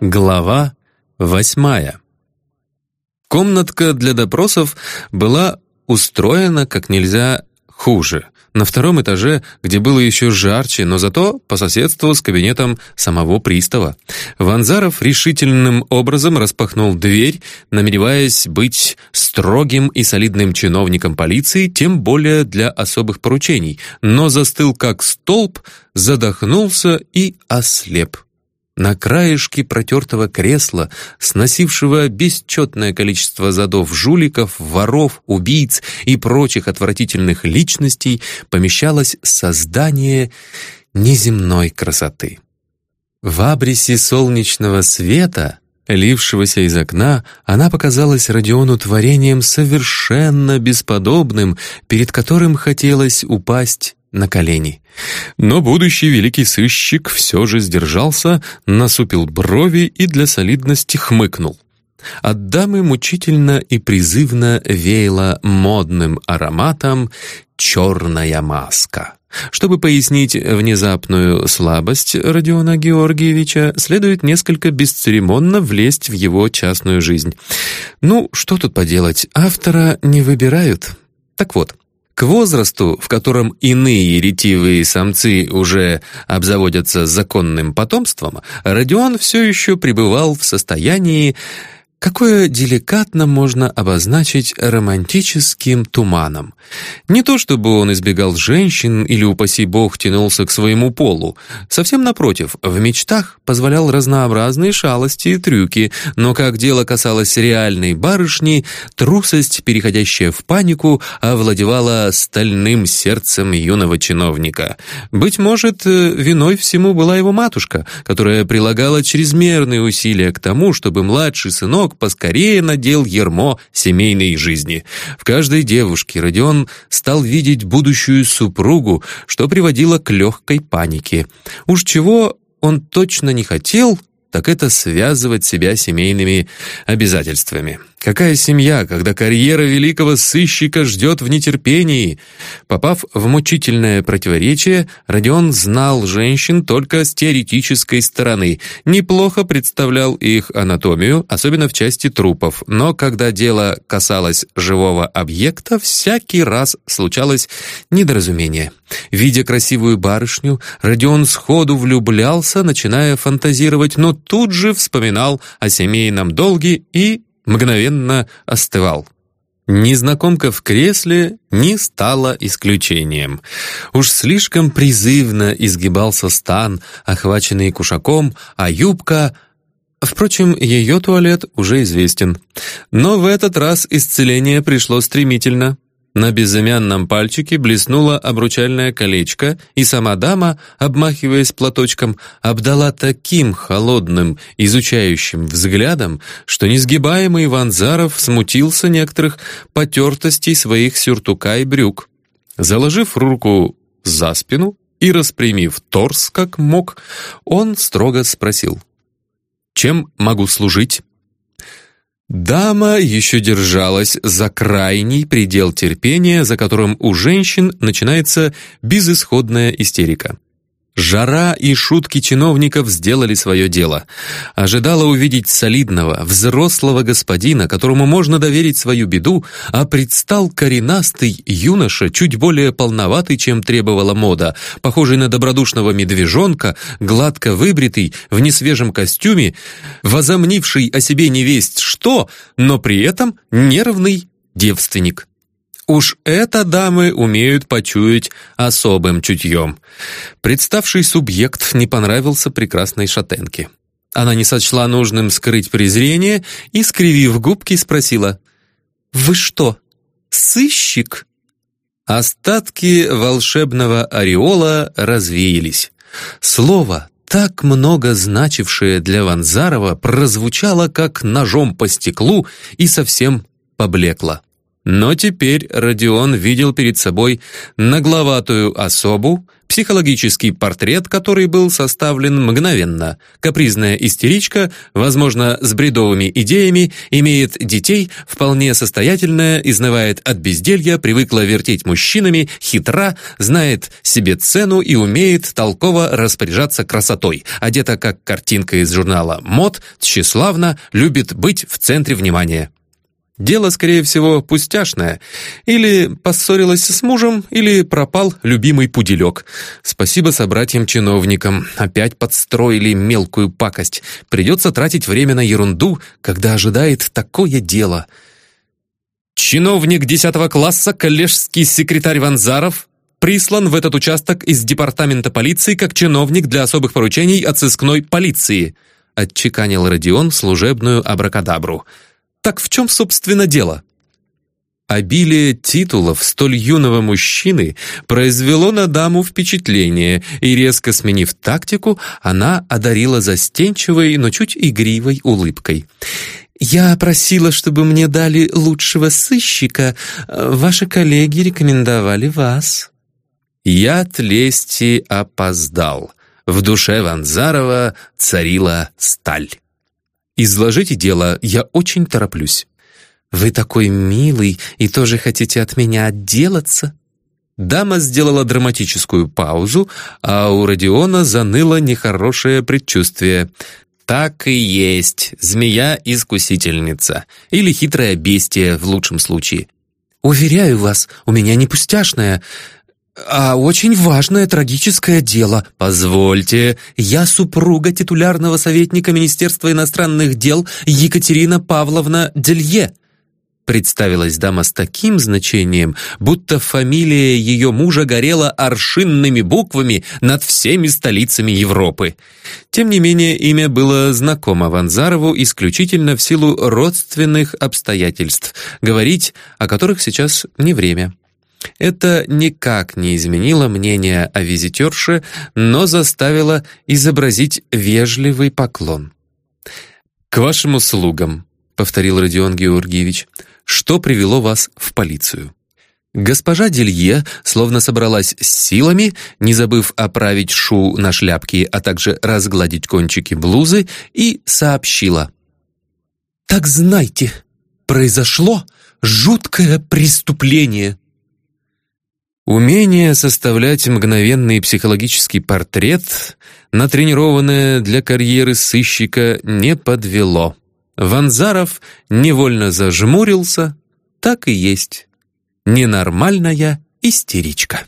Глава восьмая. Комнатка для допросов была устроена как нельзя хуже. На втором этаже, где было еще жарче, но зато по соседству с кабинетом самого пристава. Ванзаров решительным образом распахнул дверь, намереваясь быть строгим и солидным чиновником полиции, тем более для особых поручений, но застыл как столб, задохнулся и ослеп. На краешке протертого кресла, сносившего бесчетное количество задов жуликов, воров, убийц и прочих отвратительных личностей, помещалось создание неземной красоты. В абресе солнечного света, лившегося из окна, она показалась Родиону творением совершенно бесподобным, перед которым хотелось упасть на колени. Но будущий великий сыщик все же сдержался, насупил брови и для солидности хмыкнул. От дамы мучительно и призывно веяло модным ароматом «черная маска». Чтобы пояснить внезапную слабость Родиона Георгиевича, следует несколько бесцеремонно влезть в его частную жизнь. Ну, что тут поделать, автора не выбирают. Так вот, к возрасту, в котором иные ретивые самцы уже обзаводятся законным потомством, Родион все еще пребывал в состоянии Какое деликатно можно обозначить романтическим туманом. Не то чтобы он избегал женщин или, упаси бог, тянулся к своему полу. Совсем напротив, в мечтах позволял разнообразные шалости и трюки, но как дело касалось реальной барышни, трусость, переходящая в панику, овладевала стальным сердцем юного чиновника. Быть может, виной всему была его матушка, которая прилагала чрезмерные усилия к тому, чтобы младший сынок сынок поскорее надел ермо семейной жизни. В каждой девушке Родион стал видеть будущую супругу, что приводило к легкой панике. Уж чего он точно не хотел, так это связывать себя семейными обязательствами. Какая семья, когда карьера великого сыщика ждет в нетерпении? Попав в мучительное противоречие, Родион знал женщин только с теоретической стороны, неплохо представлял их анатомию, особенно в части трупов, но когда дело касалось живого объекта, всякий раз случалось недоразумение. Видя красивую барышню, Родион сходу влюблялся, начиная фантазировать, но тут же вспоминал о семейном долге и мгновенно остывал. Незнакомка в кресле не стала исключением. Уж слишком призывно изгибался стан, охваченный кушаком, а юбка... Впрочем, ее туалет уже известен. Но в этот раз исцеление пришло стремительно. На безымянном пальчике блеснуло обручальное колечко, и сама дама, обмахиваясь платочком, обдала таким холодным, изучающим взглядом, что несгибаемый Ванзаров смутился некоторых потертостей своих сюртука и брюк. Заложив руку за спину и распрямив торс как мог, он строго спросил, «Чем могу служить?» Дама еще держалась за крайний предел терпения, за которым у женщин начинается безысходная истерика. Жара и шутки чиновников сделали свое дело. Ожидала увидеть солидного, взрослого господина, которому можно доверить свою беду, а предстал коренастый юноша, чуть более полноватый, чем требовала мода, похожий на добродушного медвежонка, гладко выбритый, в несвежем костюме, возомнивший о себе невесть что, но при этом нервный девственник. Уж это дамы умеют почуять особым чутьем. Представший субъект не понравился прекрасной шатенке. Она не сочла нужным скрыть презрение и, скривив губки, спросила «Вы что, сыщик?» Остатки волшебного ореола развеялись. Слово, так много значившее для Ванзарова, прозвучало как ножом по стеклу и совсем поблекло. Но теперь Родион видел перед собой нагловатую особу, психологический портрет, который был составлен мгновенно. Капризная истеричка, возможно, с бредовыми идеями, имеет детей, вполне состоятельная, изнывает от безделья, привыкла вертеть мужчинами, хитра, знает себе цену и умеет толково распоряжаться красотой, одета как картинка из журнала «Мод», тщеславно, любит быть в центре внимания. Дело, скорее всего, пустяшное. Или поссорилась с мужем, или пропал любимый пуделек. Спасибо собратьям-чиновникам. Опять подстроили мелкую пакость. Придется тратить время на ерунду, когда ожидает такое дело. Чиновник 10 класса, коллежский секретарь Ванзаров, прислан в этот участок из департамента полиции как чиновник для особых поручений от сыскной полиции, отчеканил Родион служебную абракадабру. Так в чем, собственно, дело? Обилие титулов столь юного мужчины произвело на даму впечатление, и, резко сменив тактику, она одарила застенчивой, но чуть игривой улыбкой. «Я просила, чтобы мне дали лучшего сыщика. Ваши коллеги рекомендовали вас». Я от лести опоздал. В душе Ванзарова царила сталь. Изложите дело, я очень тороплюсь». «Вы такой милый и тоже хотите от меня отделаться?» Дама сделала драматическую паузу, а у Родиона заныло нехорошее предчувствие. «Так и есть, змея-искусительница. Или хитрое бестие, в лучшем случае. Уверяю вас, у меня не пустяшная а очень важное трагическое дело. Позвольте, я супруга титулярного советника Министерства иностранных дел Екатерина Павловна Делье. Представилась дама с таким значением, будто фамилия ее мужа горела аршинными буквами над всеми столицами Европы. Тем не менее, имя было знакомо Ванзарову исключительно в силу родственных обстоятельств, говорить о которых сейчас не время. Это никак не изменило мнение о визитерше, но заставило изобразить вежливый поклон. «К вашим услугам», — повторил Родион Георгиевич, «что привело вас в полицию?» Госпожа Делье словно собралась с силами, не забыв оправить шу на шляпке, а также разгладить кончики блузы, и сообщила. «Так знайте, произошло жуткое преступление». Умение составлять мгновенный психологический портрет, натренированное для карьеры сыщика, не подвело. Ванзаров невольно зажмурился, так и есть. Ненормальная истеричка.